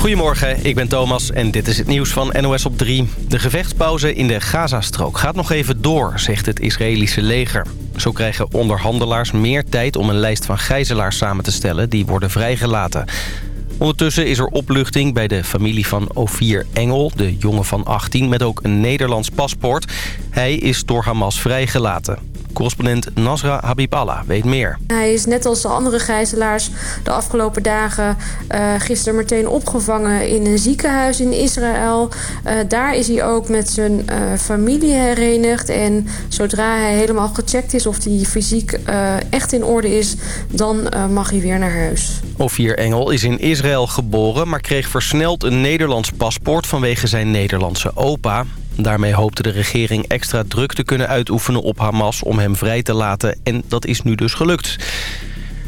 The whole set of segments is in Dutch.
Goedemorgen, ik ben Thomas en dit is het nieuws van NOS op 3. De gevechtspauze in de Gazastrook gaat nog even door, zegt het Israëlische leger. Zo krijgen onderhandelaars meer tijd om een lijst van gijzelaars samen te stellen... die worden vrijgelaten. Ondertussen is er opluchting bij de familie van Ovier Engel, de jongen van 18... met ook een Nederlands paspoort. Hij is door Hamas vrijgelaten. Correspondent Nasra Habiballah weet meer. Hij is net als de andere gijzelaars de afgelopen dagen uh, gisteren meteen opgevangen in een ziekenhuis in Israël. Uh, daar is hij ook met zijn uh, familie herenigd. En zodra hij helemaal gecheckt is of hij fysiek echt in orde is, dan mag hij weer naar huis. Ovier Engel is in Israël geboren, maar kreeg versneld een Nederlands paspoort vanwege zijn Nederlandse opa. Daarmee hoopte de regering extra druk te kunnen uitoefenen op Hamas om hem vrij te laten. En dat is nu dus gelukt.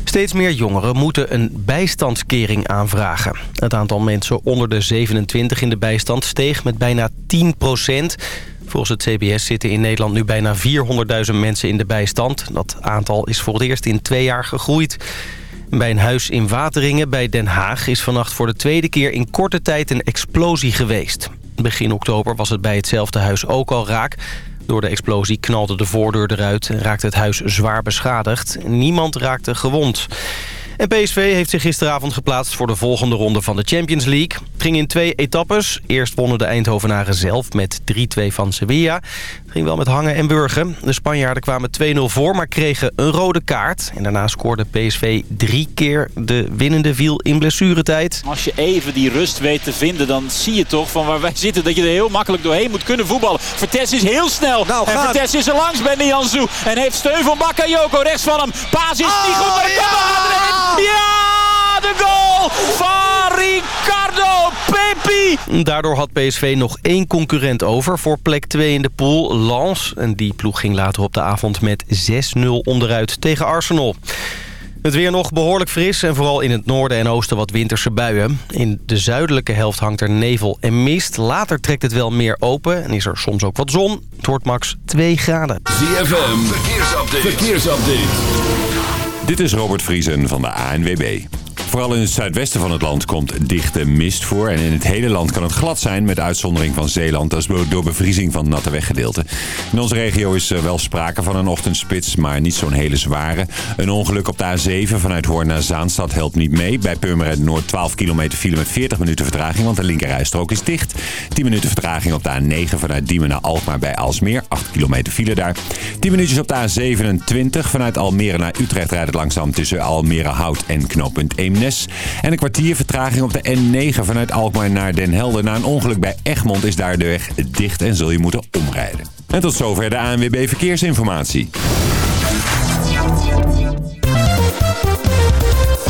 Steeds meer jongeren moeten een bijstandskering aanvragen. Het aantal mensen onder de 27 in de bijstand steeg met bijna 10 procent. Volgens het CBS zitten in Nederland nu bijna 400.000 mensen in de bijstand. Dat aantal is voor het eerst in twee jaar gegroeid. Bij een huis in Wateringen bij Den Haag is vannacht voor de tweede keer in korte tijd een explosie geweest. Begin oktober was het bij hetzelfde huis ook al raak. Door de explosie knalde de voordeur eruit en raakte het huis zwaar beschadigd. Niemand raakte gewond. En PSV heeft zich gisteravond geplaatst voor de volgende ronde van de Champions League. Het ging in twee etappes. Eerst wonnen de Eindhovenaren zelf met 3-2 van Sevilla. Ging wel met hangen en burgen. De Spanjaarden kwamen 2-0 voor, maar kregen een rode kaart. En daarna scoorde PSV drie keer de winnende viel in blessuretijd. Als je even die rust weet te vinden, dan zie je toch van waar wij zitten... dat je er heel makkelijk doorheen moet kunnen voetballen. Vertes is heel snel. Nou, en Vertes is er langs bij Nianzou. En heeft steun van Bakayoko rechts van hem. Paas is niet goed, maar de oh, ja, de goal van Ricardo Pepi. Daardoor had PSV nog één concurrent over voor plek 2 in de pool, Lens. En die ploeg ging later op de avond met 6-0 onderuit tegen Arsenal. Het weer nog behoorlijk fris en vooral in het noorden en oosten wat winterse buien. In de zuidelijke helft hangt er nevel en mist. Later trekt het wel meer open en is er soms ook wat zon. Het wordt max 2 graden. ZFM, verkeersupdate. verkeersupdate. Dit is Robert Vriesen van de ANWB. Vooral in het zuidwesten van het land komt dichte mist voor. En in het hele land kan het glad zijn, met uitzondering van Zeeland. Dat is door bevriezing van natte weggedeelten. In onze regio is wel sprake van een ochtendspits, maar niet zo'n hele zware. Een ongeluk op de A7 vanuit Hoorn naar Zaanstad helpt niet mee. Bij Purmerend Noord 12 kilometer file met 40 minuten vertraging, want de linkerrijstrook is dicht. 10 minuten vertraging op de A9 vanuit Diemen naar Alkmaar bij Alsmeer. 8 kilometer file daar. 10 minuutjes op de A27 vanuit Almere naar Utrecht rijdt het langzaam tussen Almere Hout en knooppunt En een kwartier vertraging op de N9 vanuit Alkmaar naar Den Helder. Na een ongeluk bij Egmond is daar de weg dicht en zul je moeten omrijden. En tot zover de ANWB Verkeersinformatie.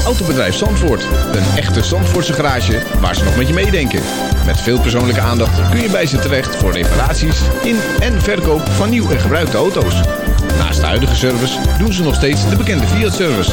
Autobedrijf Zandvoort. Een echte Zandvoortse garage waar ze nog met je meedenken. Met veel persoonlijke aandacht kun je bij ze terecht voor reparaties in en verkoop van nieuw en gebruikte auto's. Naast de huidige service doen ze nog steeds de bekende Fiat-service.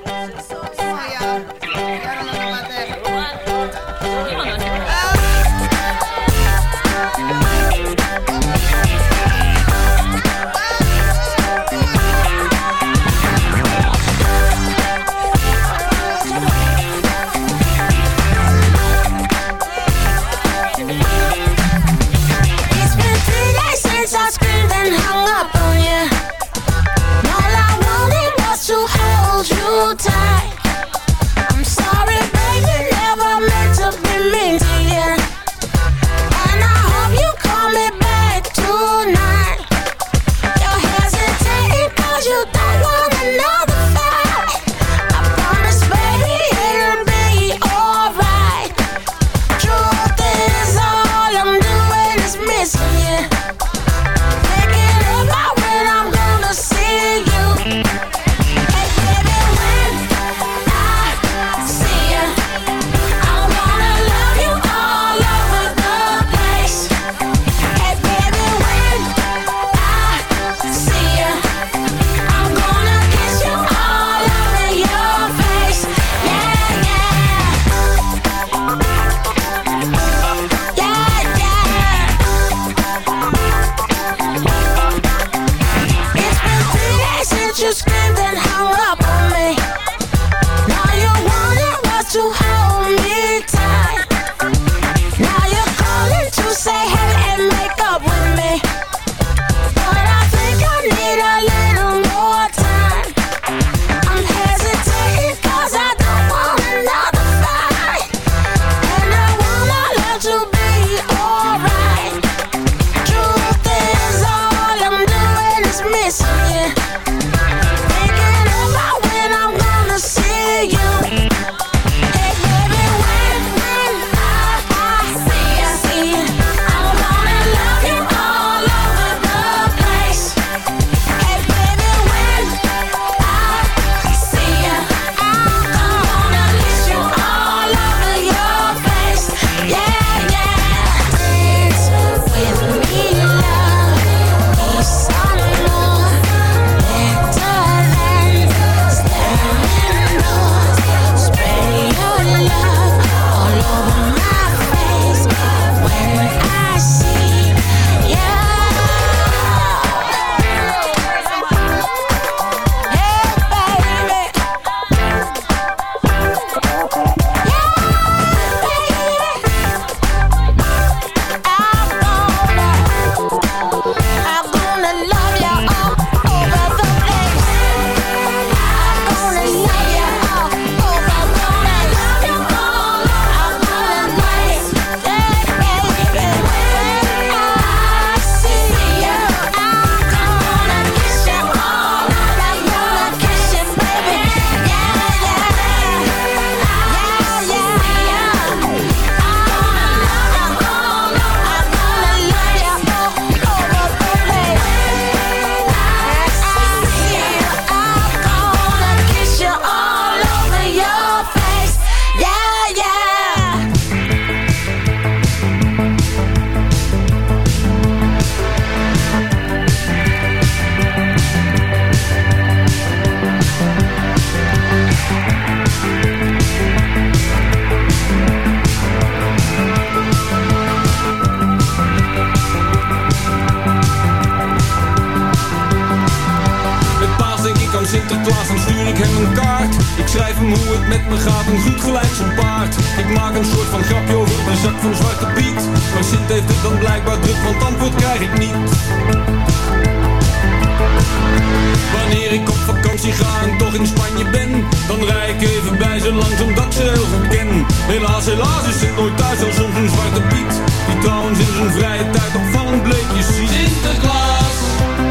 thuis als soms een zwarte piet. Die trouwens in zijn vrije tijd opvallend bleekjes ziet. Sinterklaas,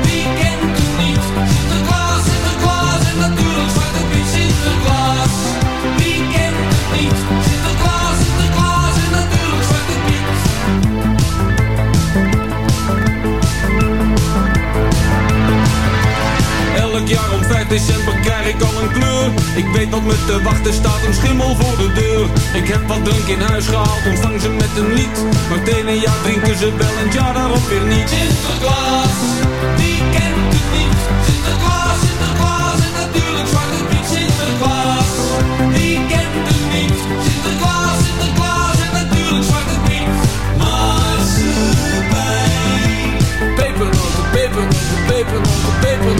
wie kent het niet? Sinterklaas, Sinterklaas en natuurlijk zwarte piet. Sinterklaas, wie kent het niet? Sinterklaas, Sinterklaas en natuurlijk zwarte piet. Elk jaar om 5 december krijg ik al een kleur. Ik weet wat met te wachten staat, een schimmel wat drink in huis gehaald, ontvang ze met een lied. Maar meteen een jaar drinken ze wel een jaar daarop weer niet. Sinterklaas, die kent het niet. Sinterklaas, Sinterklaas en natuurlijk Zwarte Piet. Sinterklaas, die kent het niet. Sinterklaas, Sinterklaas en natuurlijk Zwarte Piet. Maar ze bij. Pepernoten, pepernoten, pepernoten, pepernoten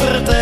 vertellen.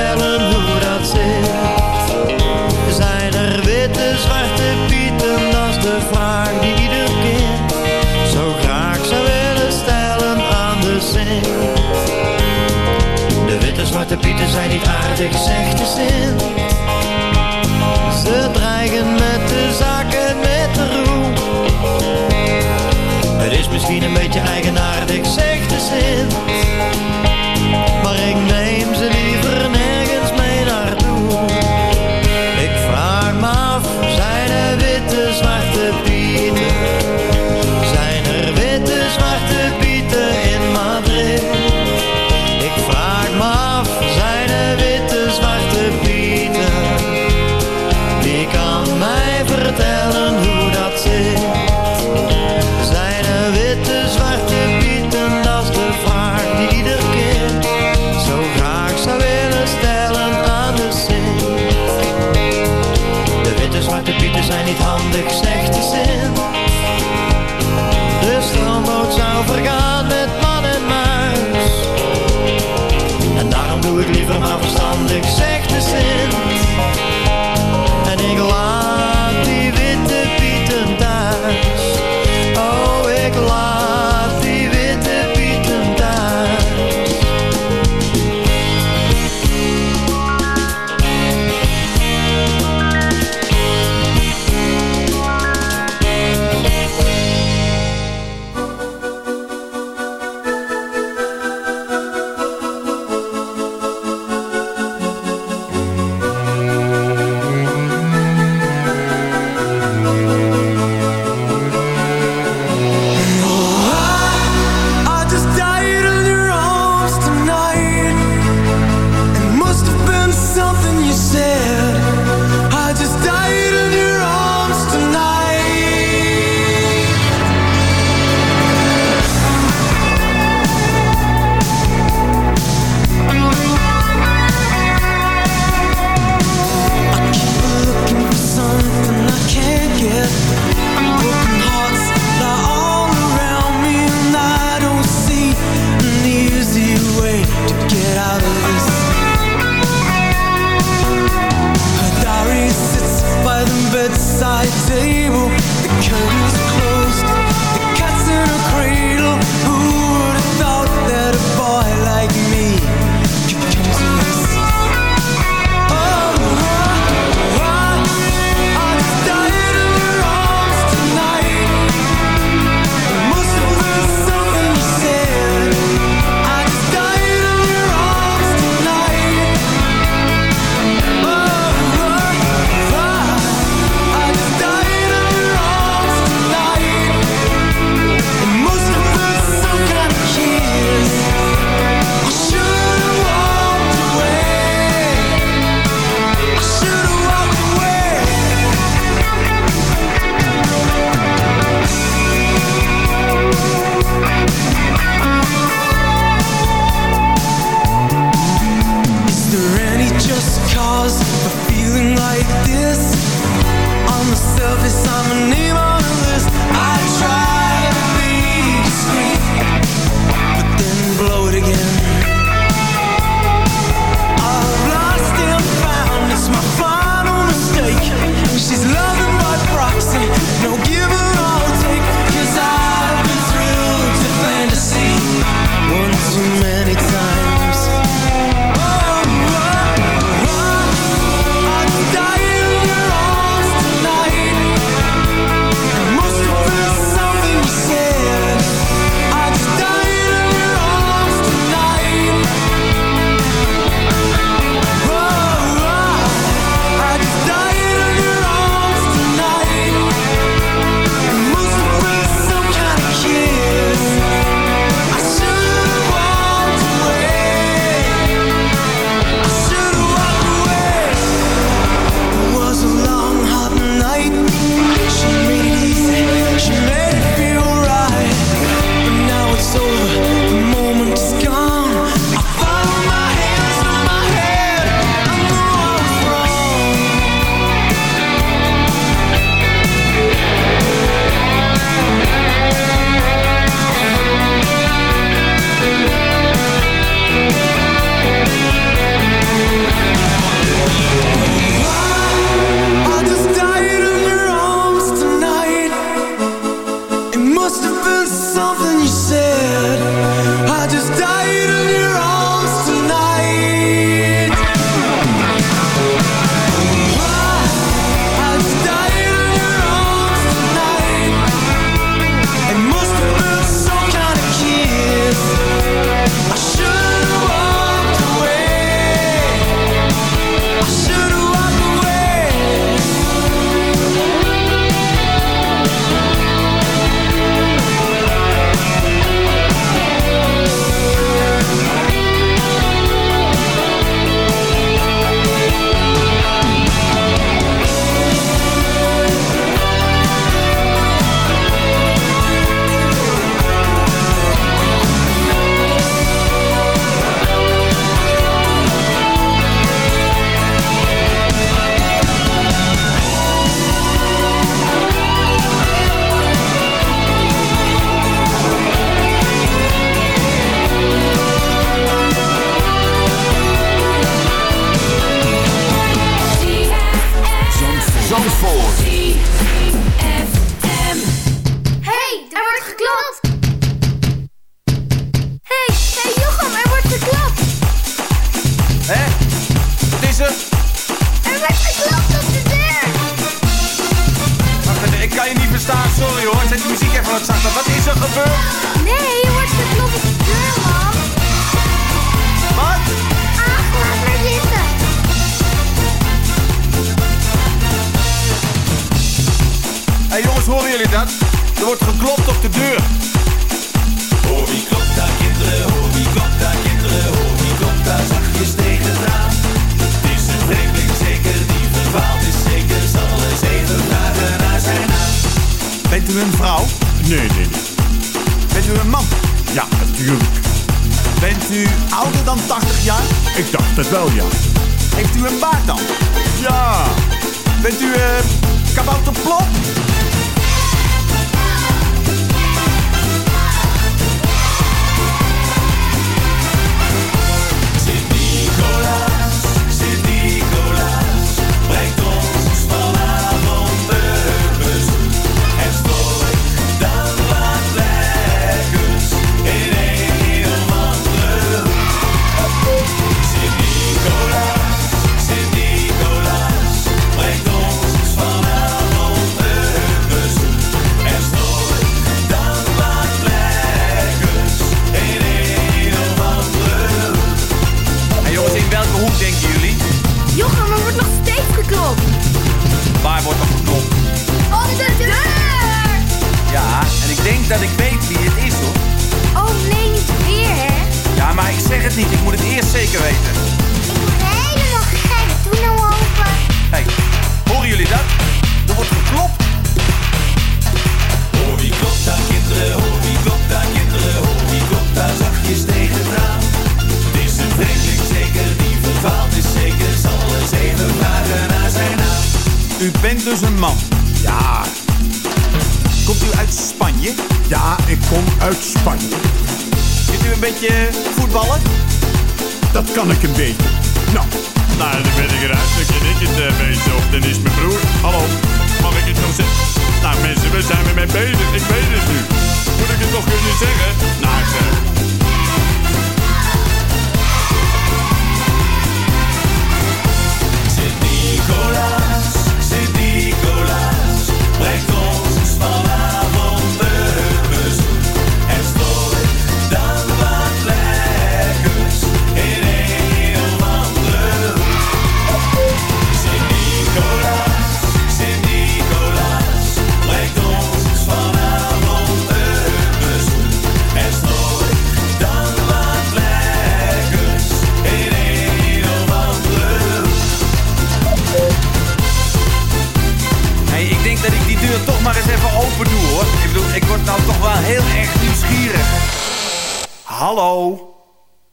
Hallo?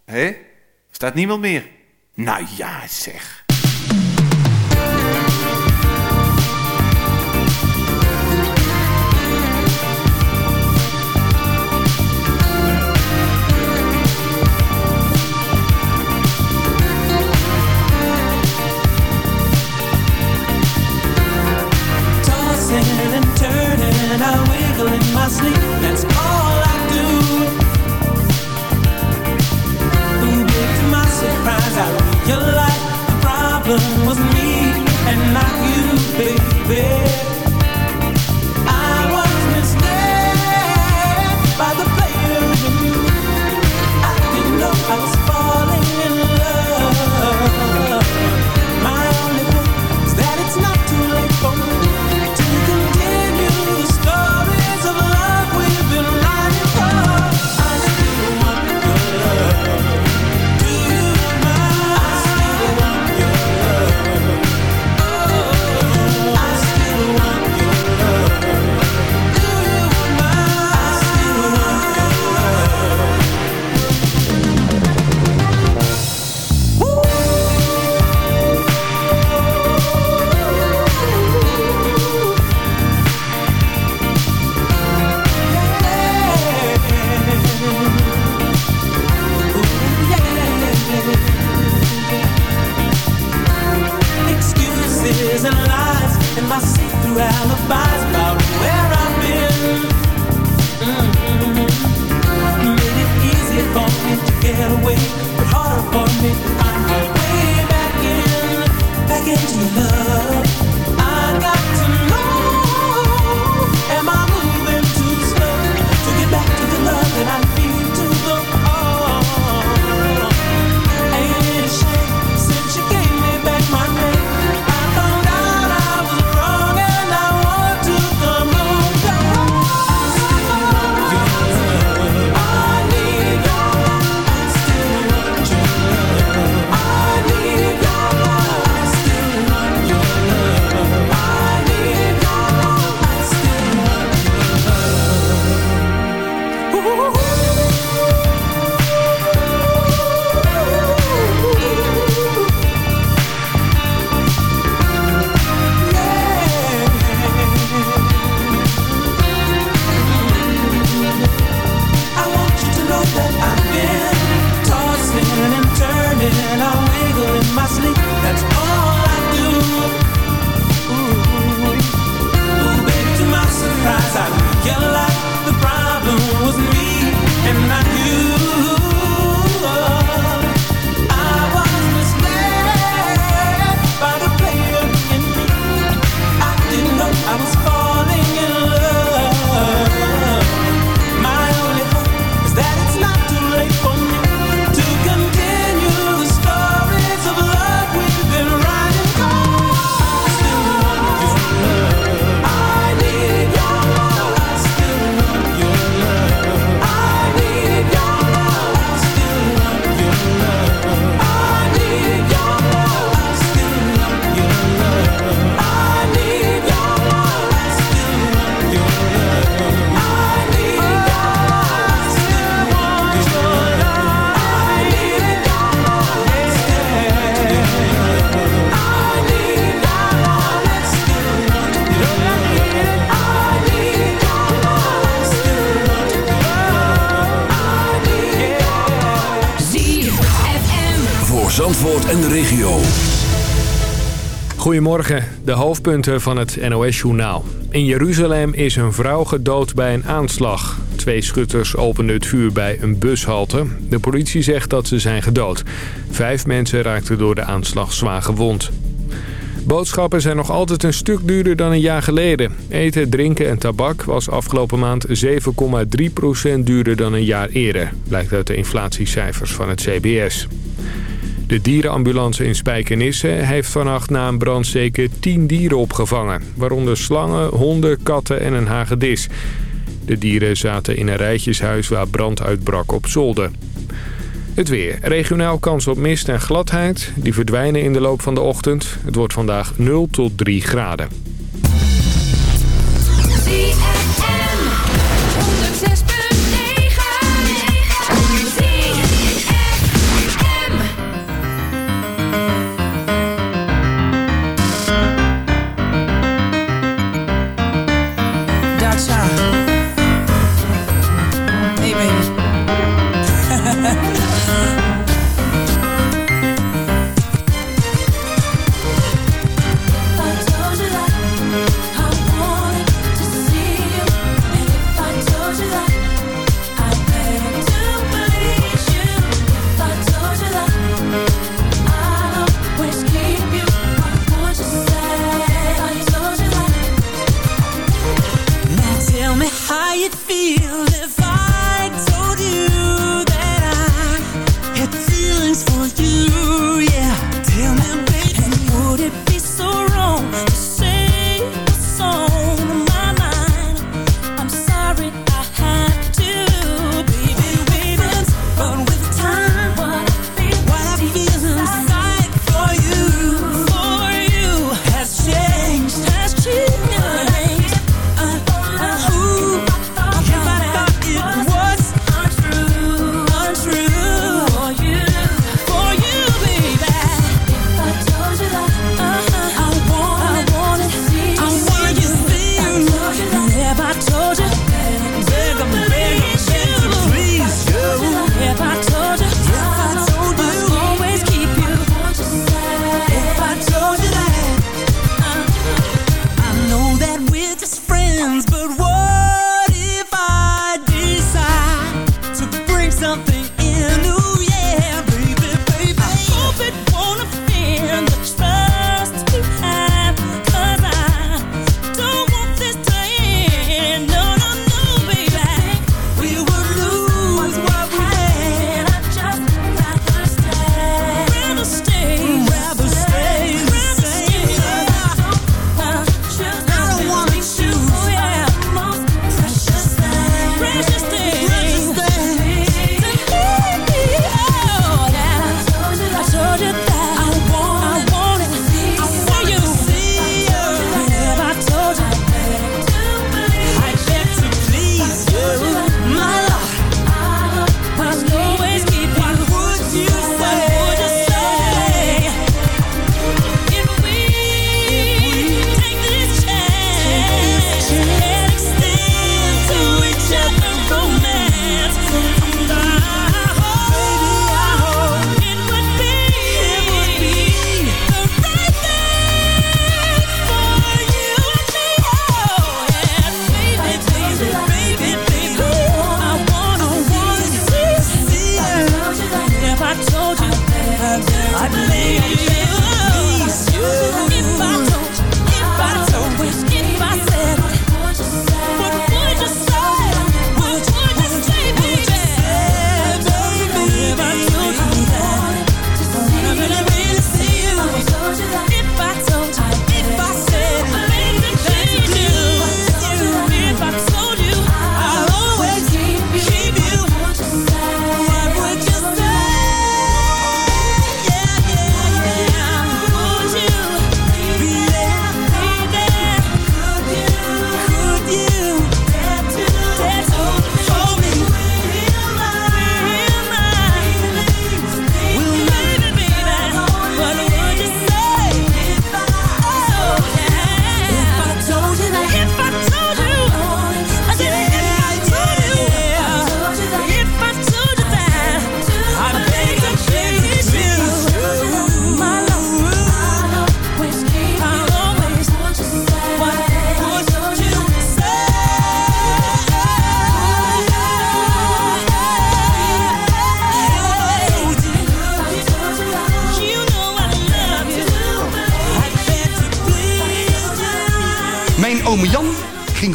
Hé? Staat niemand meer? Nou ja, zeg. And my see-through alibis about where I've been mm -hmm. Made it easier for me to get away But harder for me to find my way back in Back into you. Goedemorgen, de hoofdpunten van het NOS-journaal. In Jeruzalem is een vrouw gedood bij een aanslag. Twee schutters openden het vuur bij een bushalte. De politie zegt dat ze zijn gedood. Vijf mensen raakten door de aanslag zwaar gewond. Boodschappen zijn nog altijd een stuk duurder dan een jaar geleden. Eten, drinken en tabak was afgelopen maand 7,3% duurder dan een jaar eerder. Blijkt uit de inflatiecijfers van het CBS. De dierenambulance in Spijkenisse heeft vannacht na een brand zeker 10 dieren opgevangen. Waaronder slangen, honden, katten en een hagedis. De dieren zaten in een rijtjeshuis waar brand uitbrak op zolder. Het weer. Regionaal kans op mist en gladheid. Die verdwijnen in de loop van de ochtend. Het wordt vandaag 0 tot 3 graden.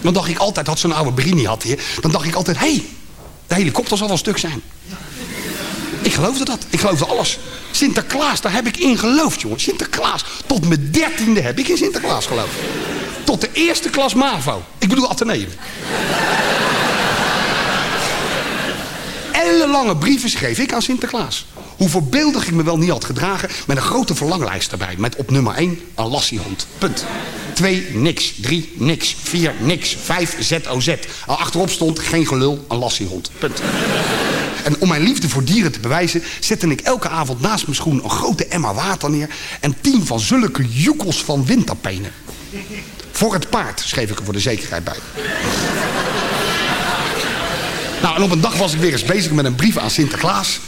Dan dacht ik altijd, had zo'n oude Berini had hij... dan dacht ik altijd, hé, hey, de helikopter zal wel stuk zijn. Ik geloofde dat. Ik geloofde alles. Sinterklaas, daar heb ik in geloofd, jongen. Sinterklaas. Tot mijn dertiende heb ik in Sinterklaas geloofd. Tot de eerste klas MAVO. Ik bedoel Atheneum. Ellenlange brieven schreef ik aan Sinterklaas. Hoe voorbeeldig ik me wel niet had gedragen... met een grote verlanglijst erbij. Met op nummer 1 een lassiehond. Punt. 2 niks. 3 niks. 4 niks. 5 ZOZ. Al achterop stond geen gelul, een lassiehond. Punt. En om mijn liefde voor dieren te bewijzen... zette ik elke avond naast mijn schoen een grote emmer water neer... en tien van zulke joekels van windtapenen. Voor het paard, schreef ik er voor de zekerheid bij. Nou, en op een dag was ik weer eens bezig met een brief aan Sinterklaas.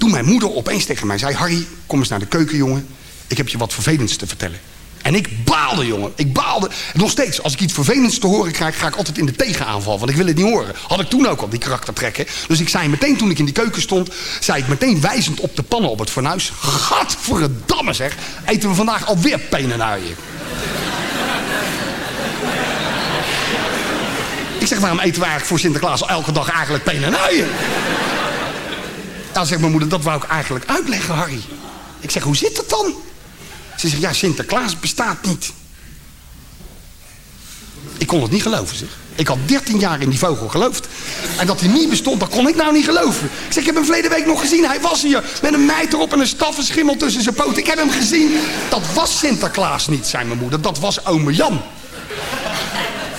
Toen mijn moeder opeens tegen mij zei... Harry, kom eens naar de keuken, jongen. Ik heb je wat vervelends te vertellen. En ik baalde, jongen. Ik baalde. Nog steeds, als ik iets vervelends te horen krijg... ga ik altijd in de tegenaanval, want ik wil het niet horen. Had ik toen ook al, die karaktertrekken. Dus ik zei meteen, toen ik in die keuken stond... zei ik meteen wijzend op de pannen op het fornuis... Gadverdamme zeg, eten we vandaag alweer penenuien. Ik zeg, waarom eten we eigenlijk voor Sinterklaas elke dag eigenlijk penenuien? Dan zegt mijn moeder, dat wou ik eigenlijk uitleggen, Harry. Ik zeg, hoe zit het dan? Ze zegt, ja, Sinterklaas bestaat niet. Ik kon het niet geloven, zeg. Ik had 13 jaar in die vogel geloofd. En dat hij niet bestond, dat kon ik nou niet geloven. Ik zeg, ik heb hem verleden week nog gezien. Hij was hier met een meid erop en een staffenschimmel tussen zijn poten. Ik heb hem gezien. Dat was Sinterklaas niet, zei mijn moeder. Dat was ome Jan.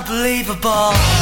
Unbelievable.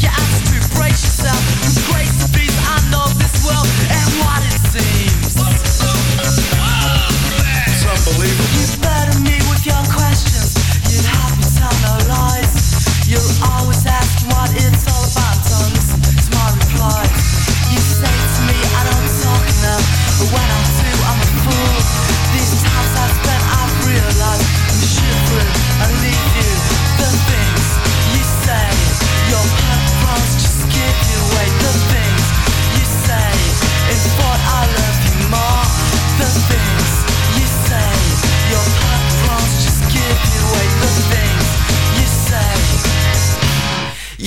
Just.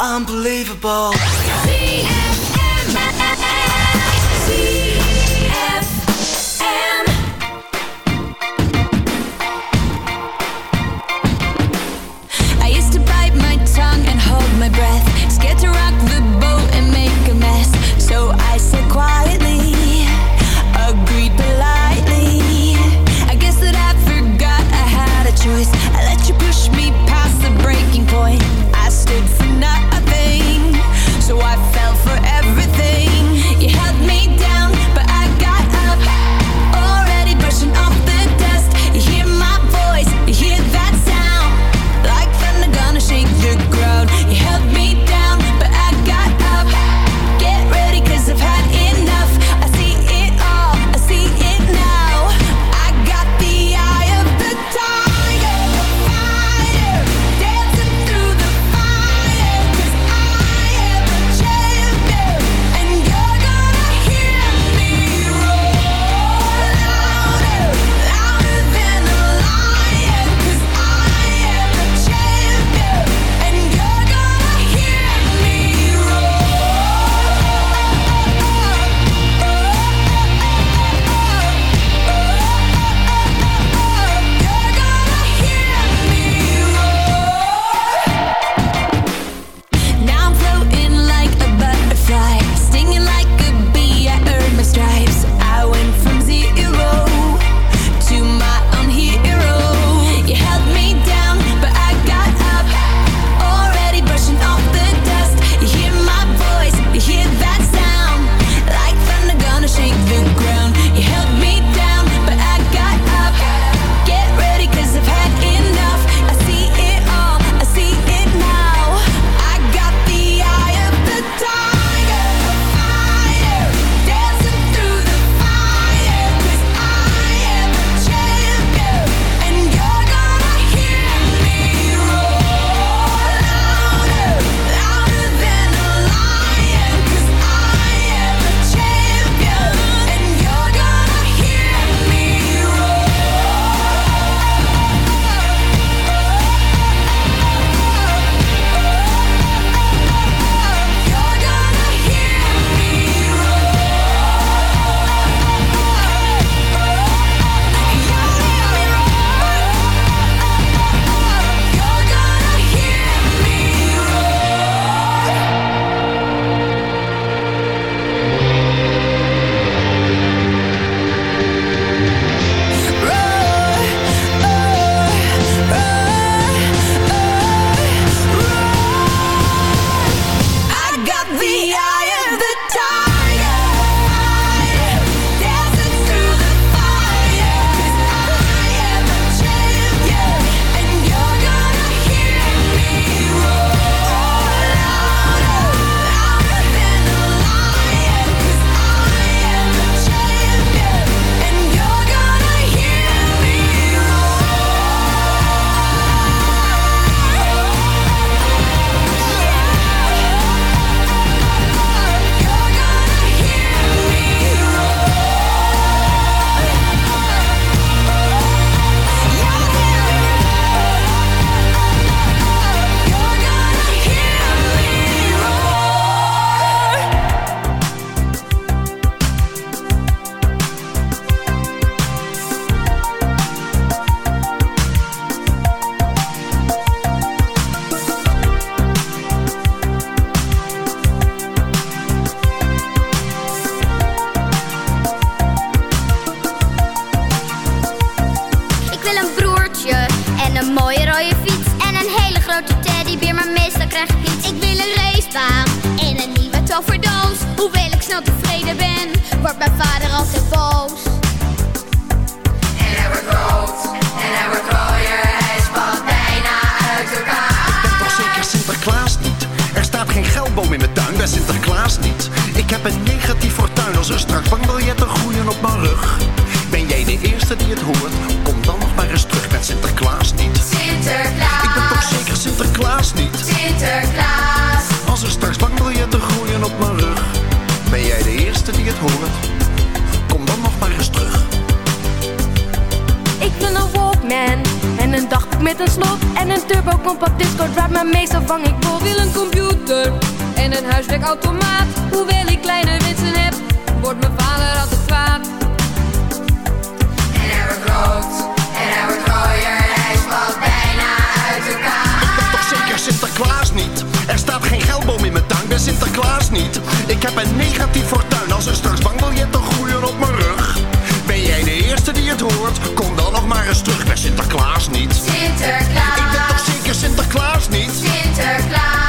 Unbelievable. Fortuin als er straks bankbiljetten groeien op mijn rug. Ben jij de eerste die het hoort? Kom dan nog maar eens terug, ben Sinterklaas niet. Sinterklaas. Ik ben toch zeker Sinterklaas niet? Sinterklaas. Als er straks bankbiljetten groeien op mijn rug. Ben jij de eerste die het hoort? Kom dan nog maar eens terug. Ik wil een Walkman en een dagboek met een slot en een turbo compact discord waar maar meestal vang ik bot. wil een computer en een huiswerkautomaat. Hoewel ik kleine wensen heb, wordt mijn vader altijd kwaad. En hij wordt rood, en hij wordt rooier, hij spat bijna uit elkaar. Ik ben toch zeker Sinterklaas niet? Er staat geen geldboom in mijn tuin, ben Sinterklaas niet. Ik heb een negatief fortuin als er straks bankbiljetten groeien op mijn rug. Ben jij de eerste die het hoort? Kom dan nog maar eens terug, ben Sinterklaas niet. Sinterklaas. Ik ben toch zeker Sinterklaas niet? Sinterklaas.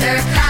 Niet.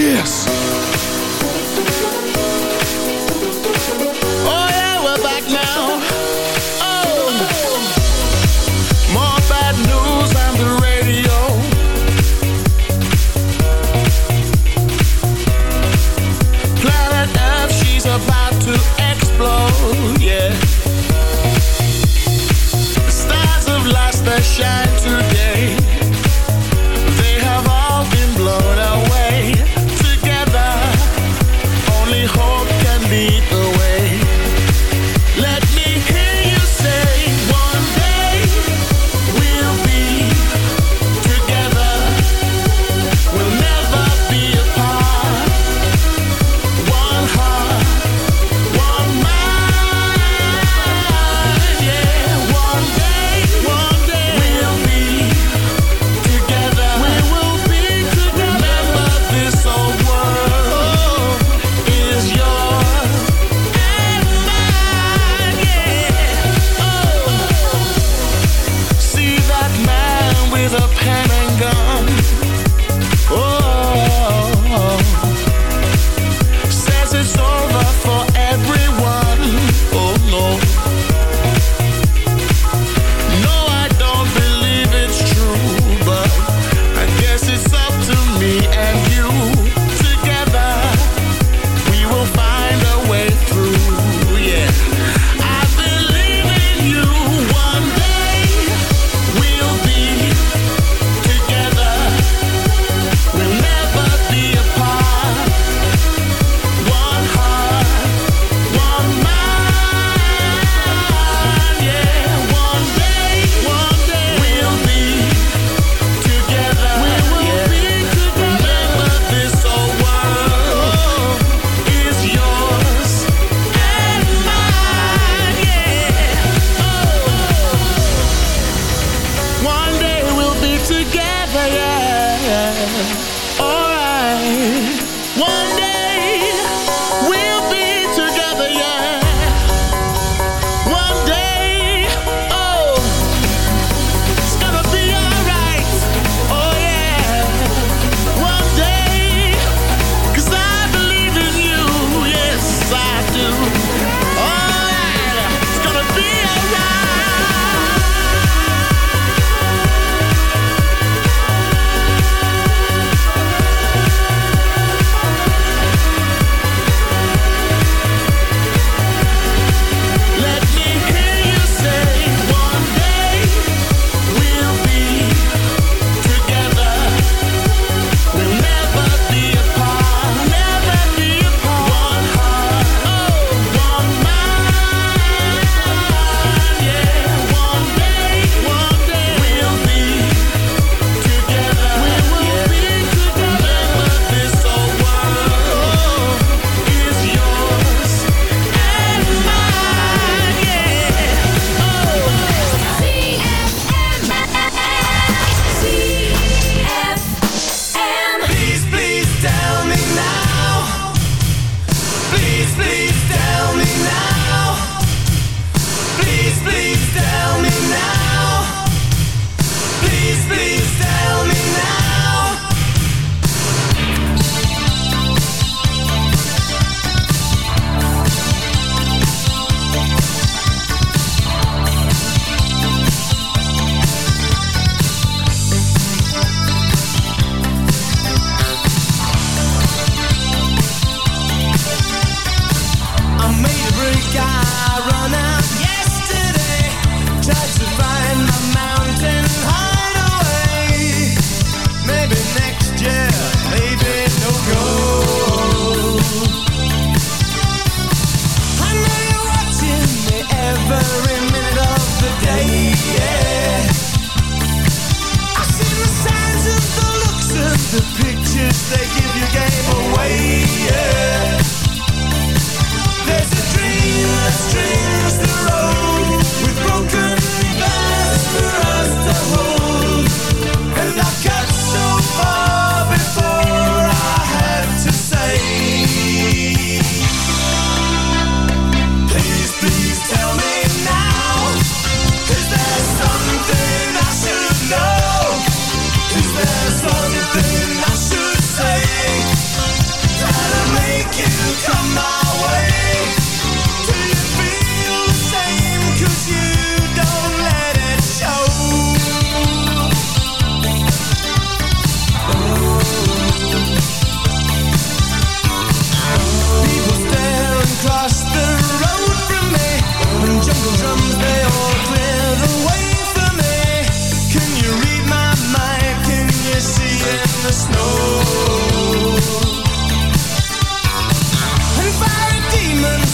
Yes!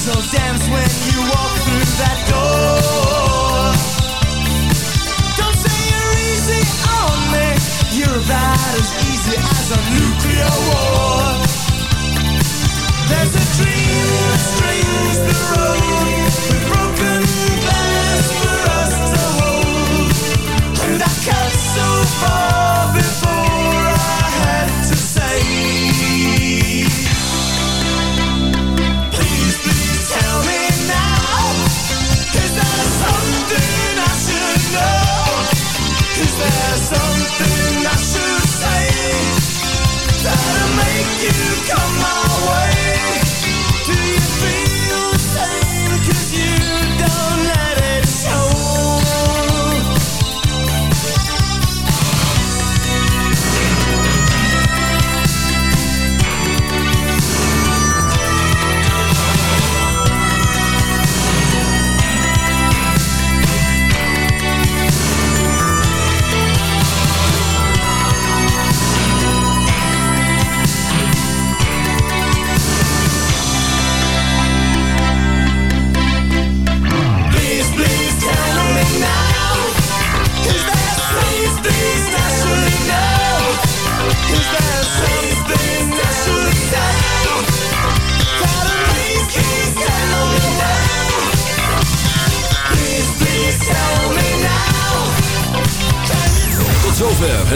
So dance when you walk through that door. Don't say you're easy on me. You're about as easy as a nuclear war. There's a dream that strings the road. With broken glass for us to hold. And I cut so far you come on.